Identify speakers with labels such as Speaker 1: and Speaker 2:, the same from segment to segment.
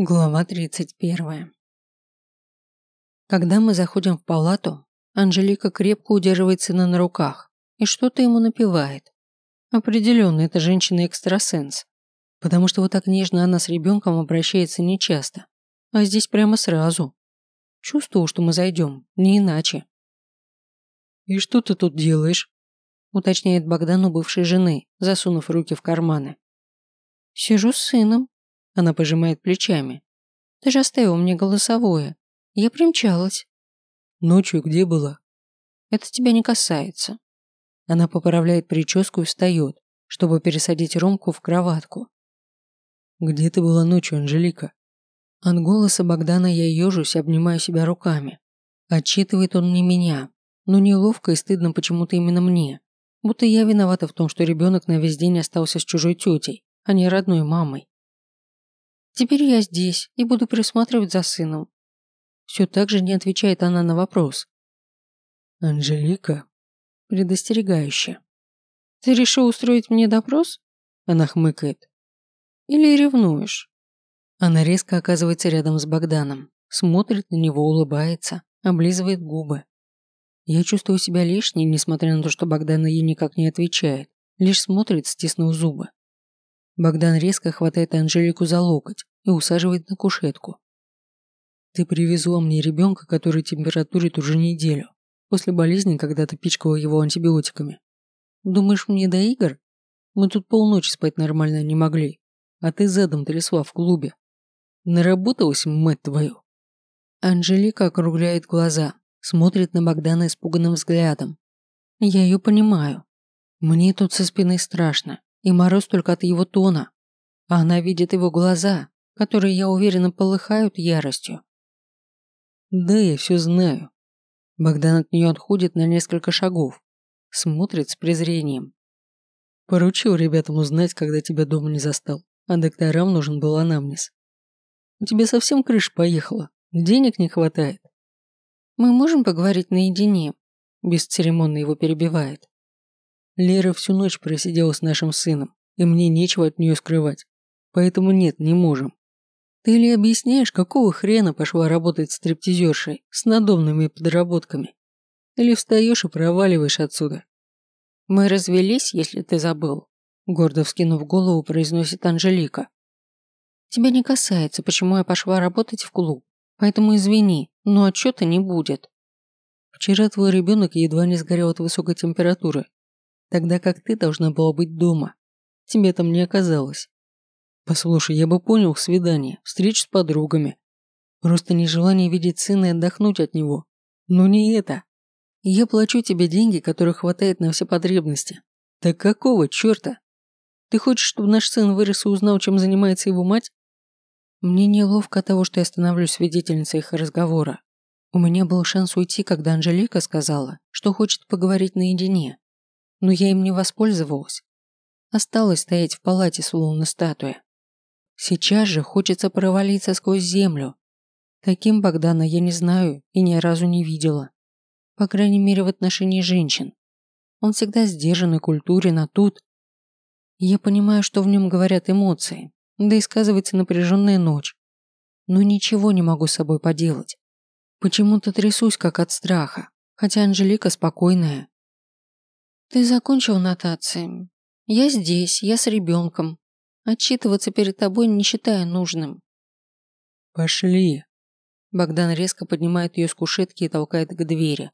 Speaker 1: Глава 31. Когда мы заходим в палату, Анжелика крепко удерживает сына на руках и что-то ему напевает. Определенно, эта женщина-экстрасенс. Потому что вот так нежно она с ребенком обращается нечасто. А здесь прямо сразу. Чувствую, что мы зайдем, не иначе. «И что ты тут делаешь?» уточняет Богдан у бывшей жены, засунув руки в карманы. «Сижу с сыном», она пожимает плечами. Ты же оставил мне голосовое. Я примчалась.
Speaker 2: Ночью где была?
Speaker 1: Это тебя не касается. Она поправляет прическу и встает, чтобы пересадить Ромку в кроватку.
Speaker 2: Где ты была ночью, Анжелика?
Speaker 1: От голоса Богдана я ежусь, обнимаю себя руками. Отчитывает он не меня, но неловко и стыдно почему-то именно мне. Будто я виновата в том, что ребенок на весь день остался с чужой тетей, а не родной мамой. Теперь я здесь и буду присматривать за сыном. Все так же не отвечает она на вопрос.
Speaker 2: Анжелика?
Speaker 1: Предостерегающе. Ты решил устроить мне допрос? Она хмыкает. Или ревнуешь? Она резко оказывается рядом с Богданом, смотрит на него, улыбается, облизывает губы. Я чувствую себя лишней, несмотря на то, что Богдан ей никак не отвечает, лишь смотрит, стиснув зубы. Богдан резко хватает Анжелику за локоть и усаживает на кушетку. «Ты привезла мне ребенка, который температурит уже неделю, после болезни, когда ты пичкала его антибиотиками. Думаешь, мне до игр? Мы тут полночи спать нормально не могли, а ты задом трясла в клубе. Наработалась, мать твою!» Анжелика округляет глаза, смотрит на Богдана испуганным взглядом. Я ее понимаю. Мне тут со спины страшно и мороз только от его тона. А она видит его глаза, которые, я уверена, полыхают яростью.
Speaker 2: Да, я все знаю.
Speaker 1: Богдан от нее отходит на несколько шагов, смотрит с презрением.
Speaker 2: Поручил ребятам узнать, когда тебя дома не застал, а докторам нужен был анамнез. У тебя совсем крыша поехала, денег не хватает.
Speaker 1: Мы можем поговорить наедине, бесцеремонно его перебивает.
Speaker 2: Лера всю ночь просидела с нашим сыном, и мне нечего от нее скрывать. Поэтому нет, не можем. Ты ли объясняешь, какого хрена пошла работать стриптизершей с надомными подработками? Или встаешь и проваливаешь отсюда?
Speaker 1: Мы развелись, если ты забыл, гордо вскинув голову, произносит Анжелика. Тебя не касается, почему я пошла работать в клуб. Поэтому извини, но отчета не будет.
Speaker 2: Вчера твой ребенок едва не сгорел от высокой температуры, тогда как ты должна была быть дома. Тебе там не оказалось. Послушай, я бы понял свидание, встречу с подругами. Просто нежелание видеть сына и отдохнуть от него. Но не это. Я плачу тебе деньги, которых хватает на все потребности. Так какого черта? Ты хочешь, чтобы наш сын вырос и узнал, чем занимается его мать?
Speaker 1: Мне неловко того, что я становлюсь свидетельницей их разговора. У меня был шанс уйти, когда Анжелика сказала, что хочет поговорить наедине но я им не воспользовалась. Осталось стоять в палате, словно статуя. Сейчас же хочется провалиться сквозь землю. Таким Богдана я не знаю и ни разу не видела. По крайней мере, в отношении женщин. Он всегда сдержан и культурен, а тут... Я понимаю, что в нем говорят эмоции, да и сказывается напряженная ночь. Но ничего не могу с собой поделать. Почему-то трясусь, как от страха, хотя Анжелика спокойная, ты закончил нотации. Я здесь, я с ребенком. Отчитываться перед тобой не считая нужным.
Speaker 2: Пошли.
Speaker 1: Богдан резко поднимает ее с кушетки и толкает к двери.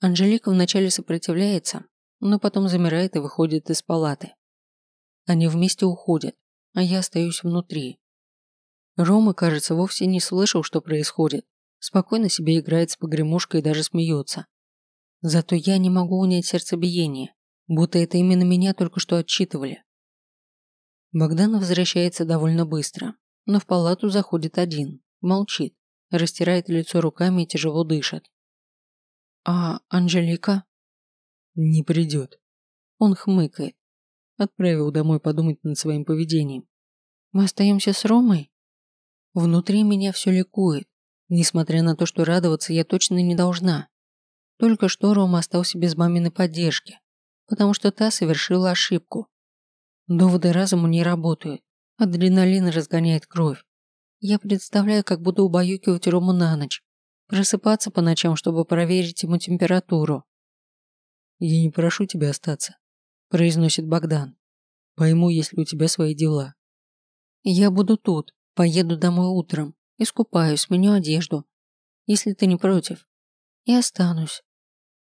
Speaker 1: Анжелика вначале сопротивляется, но потом замирает и выходит из палаты. Они вместе уходят, а я остаюсь внутри. Рома, кажется, вовсе не слышал, что происходит. Спокойно себе играет с погремушкой и даже смеется. Зато я не могу унять сердцебиение, будто это именно меня только что отчитывали. Богдан возвращается довольно быстро, но в палату заходит один, молчит, растирает лицо руками и тяжело дышит. «А Анжелика?»
Speaker 2: «Не придет».
Speaker 1: Он хмыкает.
Speaker 2: Отправил домой подумать над своим поведением.
Speaker 1: «Мы остаемся с Ромой?» Внутри меня все ликует, несмотря на то, что радоваться я точно не должна. Только что Рома остался без маминой поддержки, потому что та совершила ошибку. Доводы разума не работают, адреналин разгоняет кровь. Я представляю, как буду убаюкивать Рому на ночь, просыпаться по ночам, чтобы проверить ему температуру.
Speaker 2: «Я не прошу тебя остаться», – произносит Богдан. «Пойму, если у тебя свои дела».
Speaker 1: «Я буду тут, поеду домой утром, искупаюсь, сменю одежду, если ты не против, и останусь.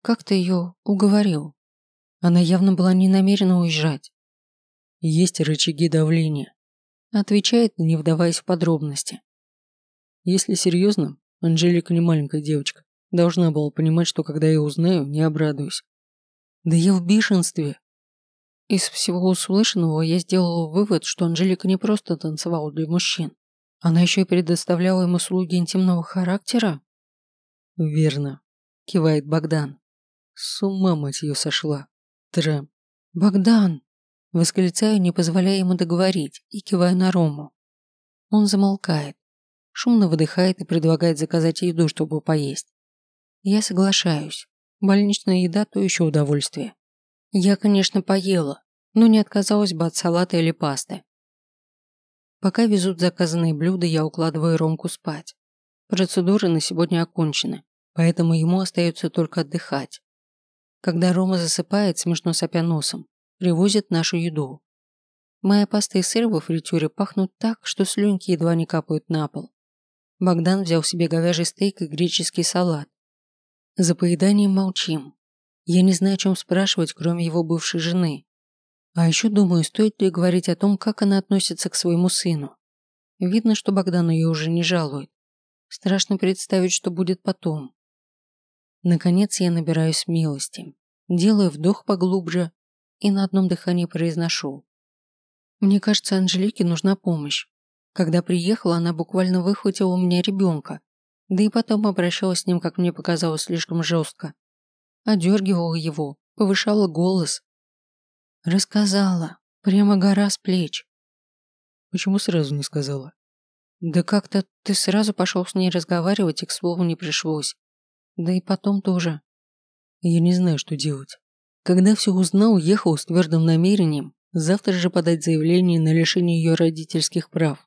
Speaker 1: Как ты ее уговорил?» Она явно была не намерена уезжать.
Speaker 2: Есть рычаги давления.
Speaker 1: Отвечает, не вдаваясь в подробности.
Speaker 2: Если серьезно, Анжелика не маленькая девочка. Должна была понимать, что когда я узнаю, не обрадуюсь.
Speaker 1: Да я в бешенстве. Из всего услышанного я сделала вывод, что Анжелика не просто танцевала для мужчин. Она еще и предоставляла им услуги интимного характера.
Speaker 2: Верно, кивает Богдан. С ума, мать ее, сошла. Трэм.
Speaker 1: Богдан! Восклицаю, не позволяя ему договорить, и киваю на Рому. Он замолкает, шумно выдыхает и предлагает заказать еду, чтобы поесть. Я соглашаюсь. Больничная еда – то еще удовольствие. Я, конечно, поела, но не отказалась бы от салата или пасты. Пока везут заказанные блюда, я укладываю Ромку спать. Процедуры на сегодня окончены, поэтому ему остается только отдыхать. Когда Рома засыпает, смешно сопя носом, привозят нашу еду. Моя паста и сыр во фритюре пахнут так, что слюнки едва не капают на пол. Богдан взял себе говяжий стейк и греческий салат. За поеданием молчим. Я не знаю, о чем спрашивать, кроме его бывшей жены. А еще думаю, стоит ли говорить о том, как она относится к своему сыну. Видно, что Богдан ее уже не жалует. Страшно представить, что будет потом. Наконец я набираюсь смелости. Делаю вдох поглубже и на одном дыхании произношу. Мне кажется, Анжелике нужна помощь. Когда приехала, она буквально выхватила у меня ребенка, да и потом обращалась с ним, как мне показалось, слишком жестко. Одергивала его, повышала голос. Рассказала. Прямо гора с плеч.
Speaker 2: Почему сразу не сказала?
Speaker 1: Да как-то ты сразу пошел с ней разговаривать, и к слову не пришлось. Да и потом тоже.
Speaker 2: Я не знаю, что делать. Когда все узнал, ехал с твердым намерением завтра же подать заявление на лишение ее родительских прав.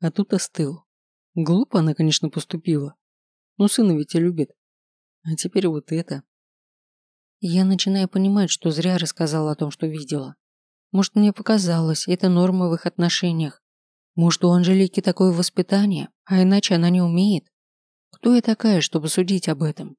Speaker 2: А тут остыл. Глупо она, конечно, поступила. Но сына ведь и любит. А теперь вот это.
Speaker 1: Я начинаю понимать, что зря рассказала о том, что видела. Может, мне показалось, это норма в их отношениях. Может, у Анжелики такое воспитание, а иначе она не умеет. Кто я такая, чтобы судить об этом?